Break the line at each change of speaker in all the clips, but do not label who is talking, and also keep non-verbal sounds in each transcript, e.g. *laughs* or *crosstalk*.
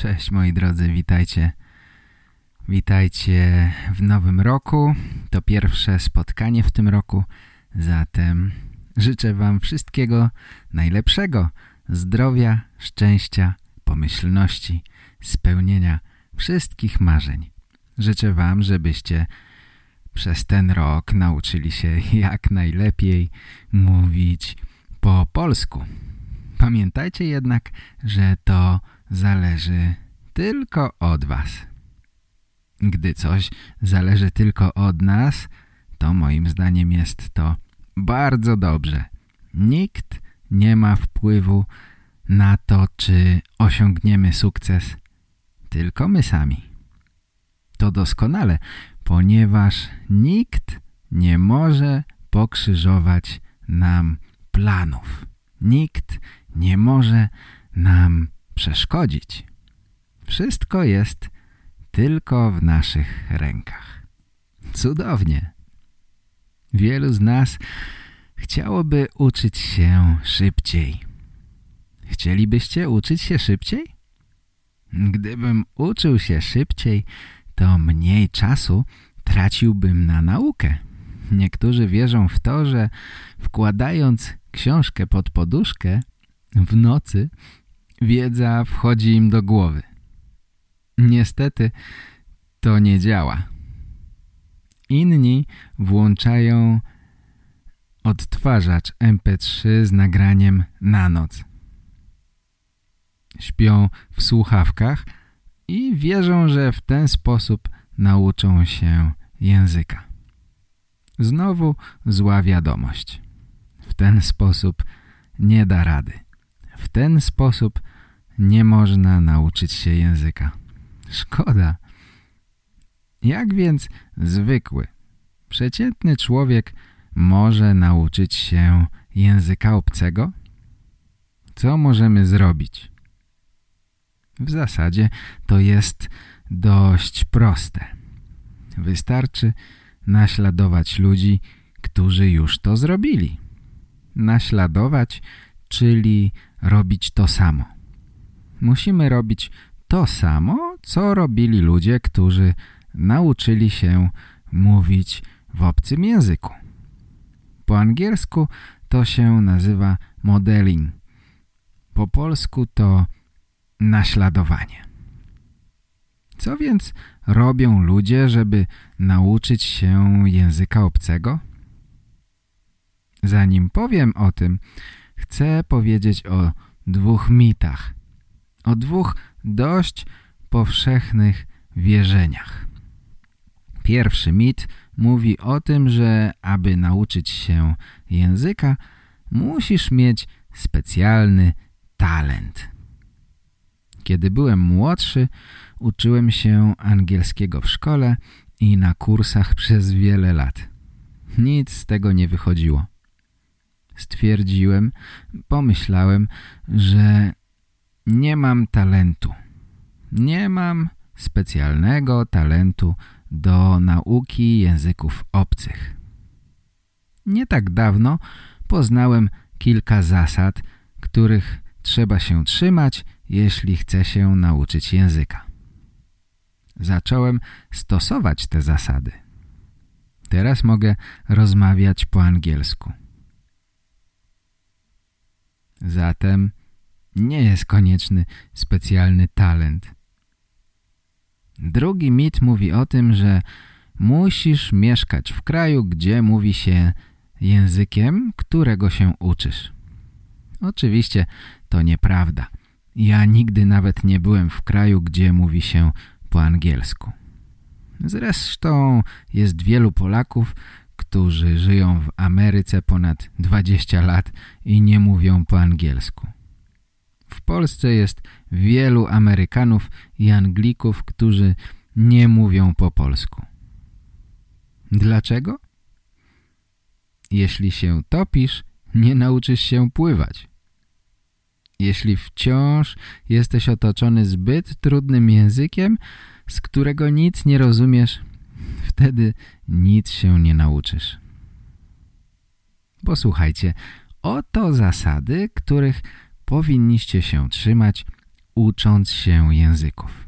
Cześć moi drodzy, witajcie. Witajcie w nowym roku. To pierwsze spotkanie w tym roku. Zatem życzę wam wszystkiego najlepszego. Zdrowia, szczęścia, pomyślności, spełnienia wszystkich marzeń. Życzę wam, żebyście przez ten rok nauczyli się *laughs* jak najlepiej mówić po polsku. Pamiętajcie jednak, że to zależy tylko od was. Gdy coś zależy tylko od nas, to moim zdaniem jest to bardzo dobrze. Nikt nie ma wpływu na to, czy osiągniemy sukces, tylko my sami. To doskonale, ponieważ nikt nie może pokrzyżować nam planów. Nikt nie może nam przeszkodzić. Wszystko jest tylko w naszych rękach. Cudownie. Wielu z nas chciałoby uczyć się szybciej. Chcielibyście uczyć się szybciej? Gdybym uczył się szybciej, to mniej czasu traciłbym na naukę. Niektórzy wierzą w to, że wkładając książkę pod poduszkę w nocy wiedza wchodzi im do głowy. Niestety to nie działa. Inni włączają odtwarzacz MP3 z nagraniem na noc. Śpią w słuchawkach i wierzą, że w ten sposób nauczą się języka. Znowu zła wiadomość. W ten sposób nie da rady. W ten sposób nie można nauczyć się języka. Szkoda. Jak więc zwykły, przeciętny człowiek może nauczyć się języka obcego? Co możemy zrobić? W zasadzie to jest dość proste. Wystarczy naśladować ludzi, którzy już to zrobili. Naśladować, czyli robić to samo. Musimy robić to samo, co robili ludzie, którzy nauczyli się mówić w obcym języku. Po angielsku to się nazywa modeling. Po polsku to naśladowanie. Co więc robią ludzie, żeby nauczyć się języka obcego? Zanim powiem o tym, chcę powiedzieć o dwóch mitach. O dwóch dość powszechnych wierzeniach. Pierwszy mit mówi o tym, że aby nauczyć się języka, musisz mieć specjalny talent. Kiedy byłem młodszy, uczyłem się angielskiego w szkole i na kursach przez wiele lat. Nic z tego nie wychodziło. Stwierdziłem, pomyślałem, że nie mam talentu. Nie mam specjalnego talentu do nauki języków obcych. Nie tak dawno poznałem kilka zasad, których trzeba się trzymać, jeśli chce się nauczyć języka. Zacząłem stosować te zasady. Teraz mogę rozmawiać po angielsku. Zatem nie jest konieczny specjalny talent. Drugi mit mówi o tym, że musisz mieszkać w kraju, gdzie mówi się językiem, którego się uczysz. Oczywiście to nieprawda. Ja nigdy nawet nie byłem w kraju, gdzie mówi się po angielsku. Zresztą jest wielu Polaków, którzy żyją w Ameryce ponad 20 lat i nie mówią po angielsku. W Polsce jest wielu Amerykanów i Anglików, którzy nie mówią po polsku. Dlaczego? Jeśli się topisz, nie nauczysz się pływać. Jeśli wciąż jesteś otoczony zbyt trudnym językiem, z którego nic nie rozumiesz, wtedy nic się nie nauczysz. Posłuchajcie, oto zasady, których powinniście się trzymać, ucząc się języków.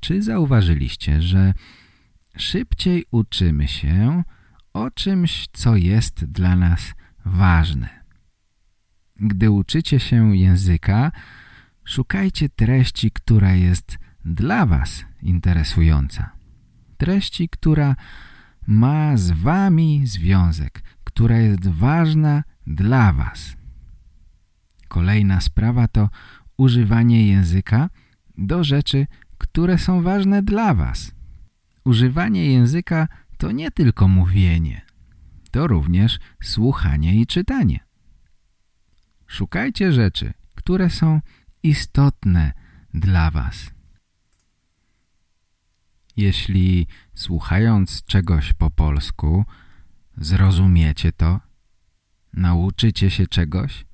Czy zauważyliście, że szybciej uczymy się o czymś, co jest dla nas ważne? Gdy uczycie się języka, szukajcie treści, która jest dla Was interesująca. Treści, która ma z Wami związek, która jest ważna dla Was. Kolejna sprawa to używanie języka do rzeczy, które są ważne dla Was. Używanie języka to nie tylko mówienie, to również słuchanie i czytanie. Szukajcie rzeczy, które są istotne dla Was. Jeśli słuchając czegoś po polsku zrozumiecie to, nauczycie się czegoś,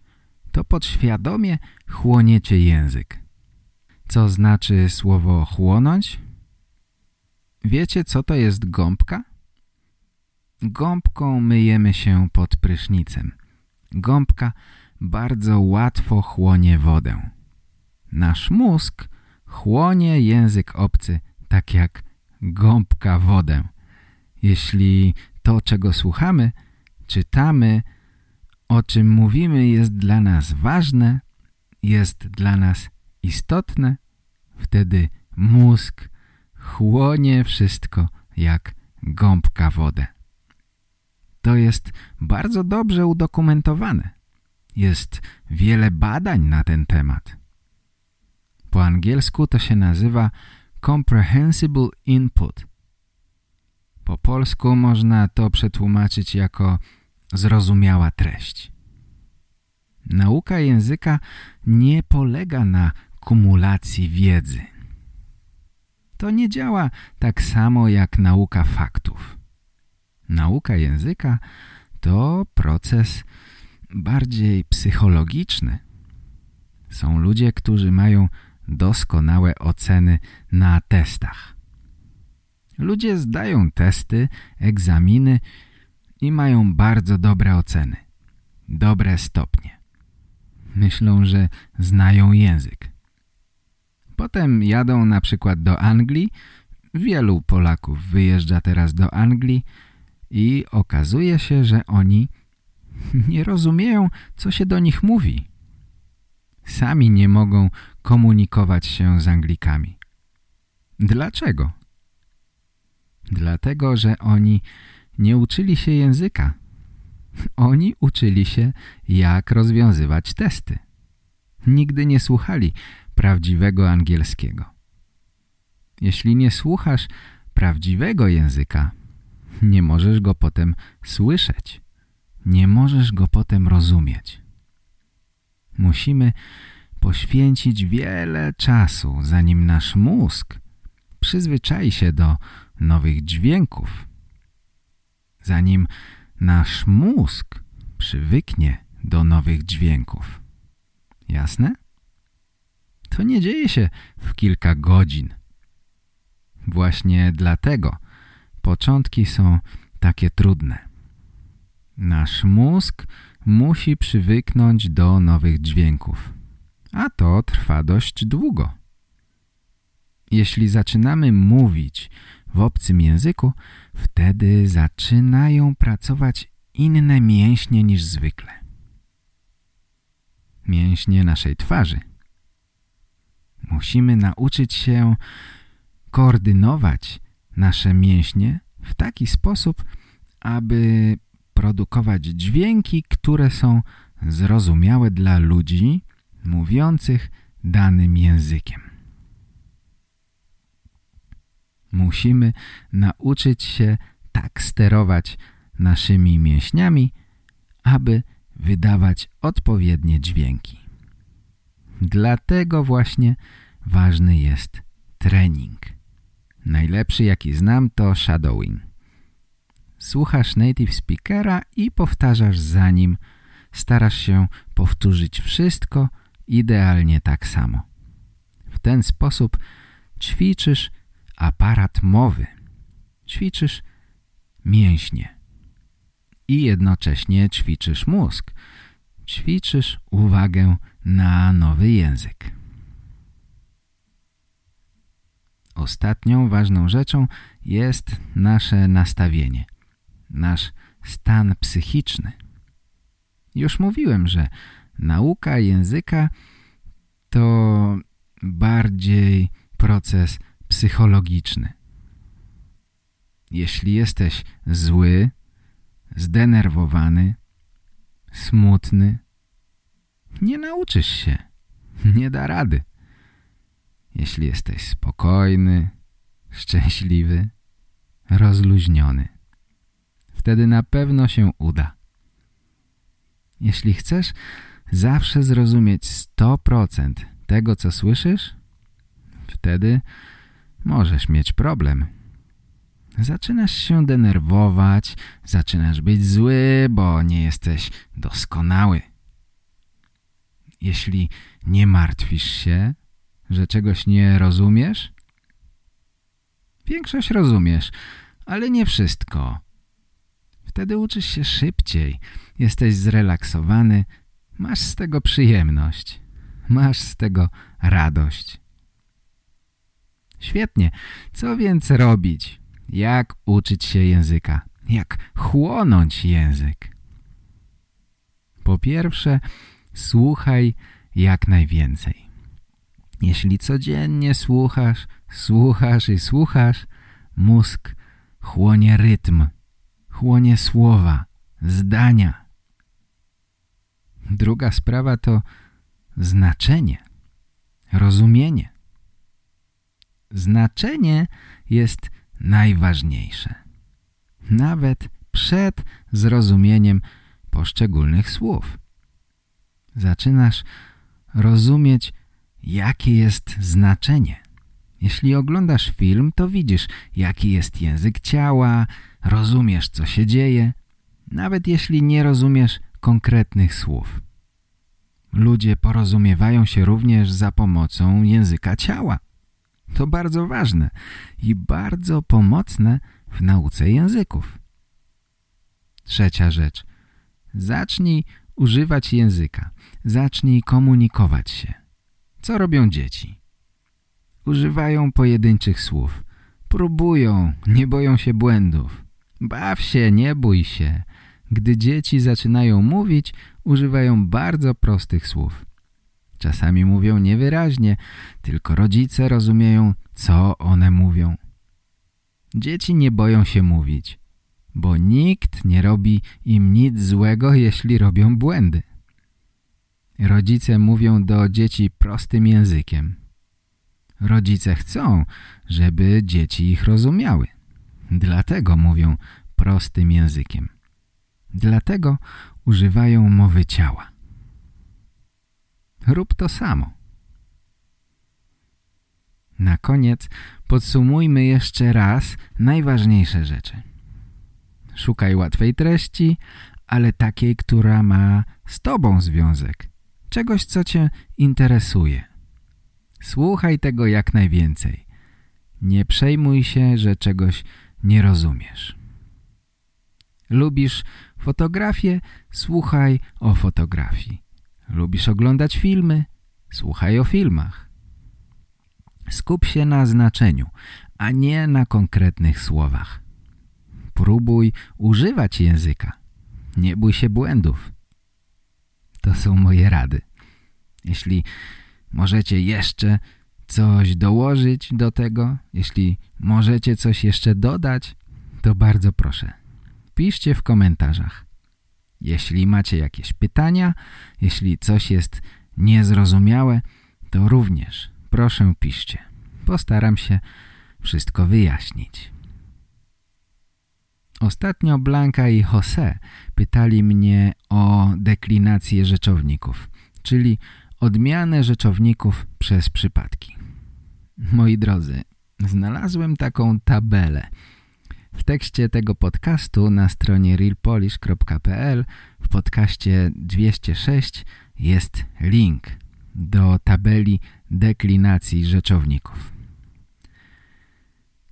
to podświadomie chłoniecie język. Co znaczy słowo chłonąć? Wiecie, co to jest gąbka? Gąbką myjemy się pod prysznicem. Gąbka bardzo łatwo chłonie wodę. Nasz mózg chłonie język obcy tak jak gąbka wodę. Jeśli to, czego słuchamy, czytamy, o czym mówimy jest dla nas ważne, jest dla nas istotne, wtedy mózg chłonie wszystko jak gąbka wodę. To jest bardzo dobrze udokumentowane. Jest wiele badań na ten temat. Po angielsku to się nazywa comprehensible input. Po polsku można to przetłumaczyć jako zrozumiała treść. Nauka języka nie polega na kumulacji wiedzy. To nie działa tak samo jak nauka faktów. Nauka języka to proces bardziej psychologiczny. Są ludzie, którzy mają doskonałe oceny na testach. Ludzie zdają testy, egzaminy i mają bardzo dobre oceny, dobre stopnie. Myślą, że znają język. Potem jadą na przykład do Anglii. Wielu Polaków wyjeżdża teraz do Anglii i okazuje się, że oni *laughs* nie rozumieją, co się do nich mówi. Sami nie mogą komunikować się z Anglikami. Dlaczego? Dlatego, że oni nie uczyli się języka. *laughs* Oni uczyli się, jak rozwiązywać testy. Nigdy nie słuchali prawdziwego angielskiego. Jeśli nie słuchasz prawdziwego języka, nie możesz go potem słyszeć. Nie możesz go potem rozumieć. Musimy poświęcić wiele czasu, zanim nasz mózg przyzwyczai się do nowych dźwięków. Zanim nasz mózg przywyknie do nowych dźwięków. Jasne? To nie dzieje się w kilka godzin. Właśnie dlatego początki są takie trudne. Nasz mózg musi przywyknąć do nowych dźwięków, a to trwa dość długo. Jeśli zaczynamy mówić w obcym języku, wtedy zaczynają pracować inne mięśnie niż zwykle. Mięśnie naszej twarzy. Musimy nauczyć się koordynować nasze mięśnie w taki sposób, aby produkować dźwięki, które są zrozumiałe dla ludzi mówiących danym językiem. Musimy nauczyć się tak sterować naszymi mięśniami, aby wydawać odpowiednie dźwięki. Dlatego właśnie ważny jest trening. Najlepszy jaki znam to shadowing. Słuchasz native speakera i powtarzasz za nim. Starasz się powtórzyć wszystko idealnie tak samo. W ten sposób ćwiczysz aparat mowy. Ćwiczysz mięśnie. I jednocześnie ćwiczysz mózg. Ćwiczysz uwagę na nowy język. Ostatnią ważną rzeczą jest nasze nastawienie, nasz stan psychiczny. Już mówiłem, że nauka języka to bardziej proces psychologiczny. Jeśli jesteś zły, zdenerwowany, smutny, nie nauczysz się, *laughs* nie da rady. Jeśli jesteś spokojny, szczęśliwy, rozluźniony, wtedy na pewno się uda. Jeśli chcesz zawsze zrozumieć 100% tego, co słyszysz, wtedy możesz mieć problem. Zaczynasz się denerwować, zaczynasz być zły, bo nie jesteś doskonały. Jeśli nie martwisz się, że czegoś nie rozumiesz? Większość rozumiesz, ale nie wszystko. Wtedy uczysz się szybciej, jesteś zrelaksowany, masz z tego przyjemność, masz z tego radość. Świetnie. Co więc robić? Jak uczyć się języka? Jak chłonąć język? Po pierwsze, słuchaj jak najwięcej. Jeśli codziennie słuchasz, słuchasz i słuchasz, mózg chłonie rytm, chłonie słowa, zdania. Druga sprawa to znaczenie, rozumienie. Znaczenie jest najważniejsze. Nawet przed zrozumieniem poszczególnych słów. Zaczynasz rozumieć jakie jest znaczenie. Jeśli oglądasz film, to widzisz, jaki jest język ciała, rozumiesz, co się dzieje, nawet jeśli nie rozumiesz konkretnych słów. Ludzie porozumiewają się również za pomocą języka ciała. To bardzo ważne i bardzo pomocne w nauce języków. Trzecia rzecz. Zacznij używać języka. Zacznij komunikować się. Co robią dzieci? Używają pojedynczych słów. Próbują, nie boją się błędów. Baw się, nie bój się. Gdy dzieci zaczynają mówić, używają bardzo prostych słów. Czasami mówią niewyraźnie, tylko rodzice rozumieją, co one mówią. Dzieci nie boją się mówić, bo nikt nie robi im nic złego, jeśli robią błędy. Rodzice mówią do dzieci prostym językiem. Rodzice chcą, żeby dzieci ich rozumiały. Dlatego mówią prostym językiem. Dlatego używają mowy ciała. Rób to samo. Na koniec podsumujmy jeszcze raz najważniejsze rzeczy. Szukaj łatwej treści, ale takiej, która ma z Tobą związek czegoś, co Cię interesuje. Słuchaj tego jak najwięcej. Nie przejmuj się, że czegoś nie rozumiesz. Lubisz fotografię? Słuchaj o fotografii. Lubisz oglądać filmy? Słuchaj o filmach. Skup się na znaczeniu, a nie na konkretnych słowach. Próbuj używać języka. Nie bój się błędów. To są moje rady. Jeśli możecie jeszcze coś dołożyć do tego, jeśli możecie coś jeszcze dodać, to bardzo proszę. Piszcie w komentarzach. Jeśli macie jakieś pytania, jeśli coś jest niezrozumiałe, to również proszę piszcie. Postaram się wszystko wyjaśnić. Ostatnio Blanka i Jose pytali mnie o deklinację rzeczowników, czyli odmianę rzeczowników przez przypadki. Moi drodzy, znalazłem taką tabelę. W tekście tego podcastu na stronie realpolish.pl w podcaście 206 jest link do tabeli deklinacji rzeczowników.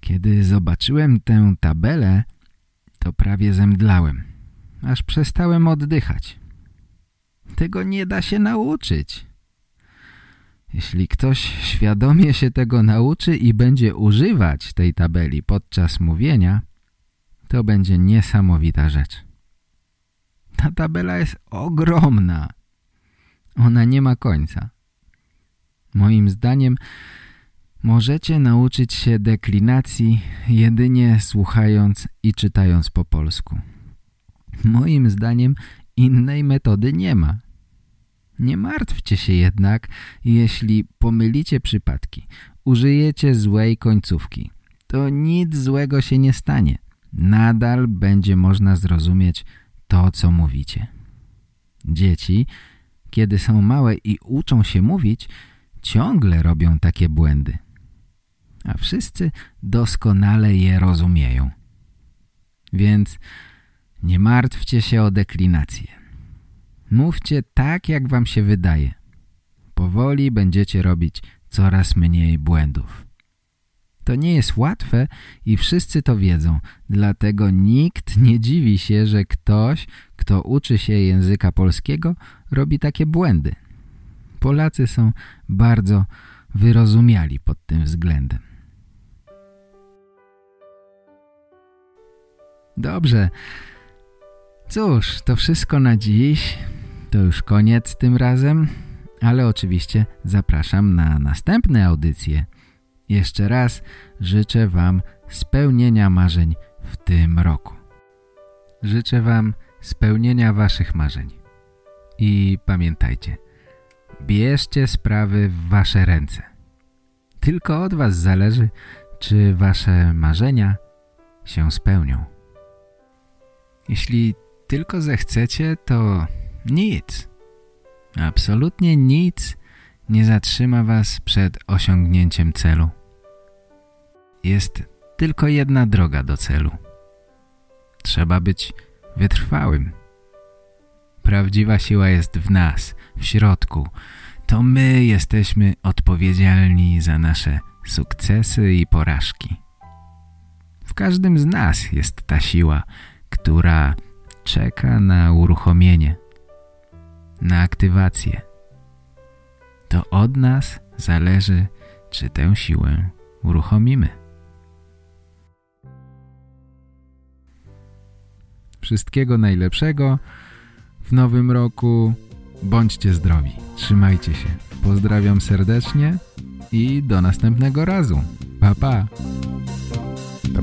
Kiedy zobaczyłem tę tabelę, to prawie zemdlałem, aż przestałem oddychać. Tego nie da się nauczyć. Jeśli ktoś świadomie się tego nauczy i będzie używać tej tabeli podczas mówienia, to będzie niesamowita rzecz. Ta tabela jest ogromna. Ona nie ma końca. Moim zdaniem możecie nauczyć się deklinacji jedynie słuchając i czytając po polsku. Moim zdaniem innej metody nie ma. Nie martwcie się jednak, jeśli pomylicie przypadki, użyjecie złej końcówki. To nic złego się nie stanie. Nadal będzie można zrozumieć to, co mówicie. Dzieci, kiedy są małe i uczą się mówić, ciągle robią takie błędy. A wszyscy doskonale je rozumieją. Więc nie martwcie się o deklinację. Mówcie tak, jak wam się wydaje. Powoli będziecie robić coraz mniej błędów. To nie jest łatwe i wszyscy to wiedzą, dlatego nikt nie dziwi się, że ktoś, kto uczy się języka polskiego, robi takie błędy. Polacy są bardzo wyrozumiali pod tym względem. Dobrze. Cóż, to wszystko na dziś. To już koniec tym razem, ale oczywiście zapraszam na następne audycje. Jeszcze raz życzę Wam spełnienia marzeń w tym roku. Życzę Wam spełnienia Waszych marzeń. I pamiętajcie, bierzcie sprawy w Wasze ręce. Tylko od Was zależy, czy Wasze marzenia się spełnią. Jeśli tylko zechcecie, to nic, absolutnie nic nie zatrzyma was przed osiągnięciem celu. Jest tylko jedna droga do celu. Trzeba być wytrwałym. Prawdziwa siła jest w nas, w środku. To my jesteśmy odpowiedzialni za nasze sukcesy i porażki. W każdym z nas jest ta siła, która czeka na uruchomienie na aktywację. To od nas zależy, czy tę siłę uruchomimy. Wszystkiego najlepszego w nowym roku. Bądźcie zdrowi. Trzymajcie się. Pozdrawiam serdecznie i do następnego razu. Pa, pa.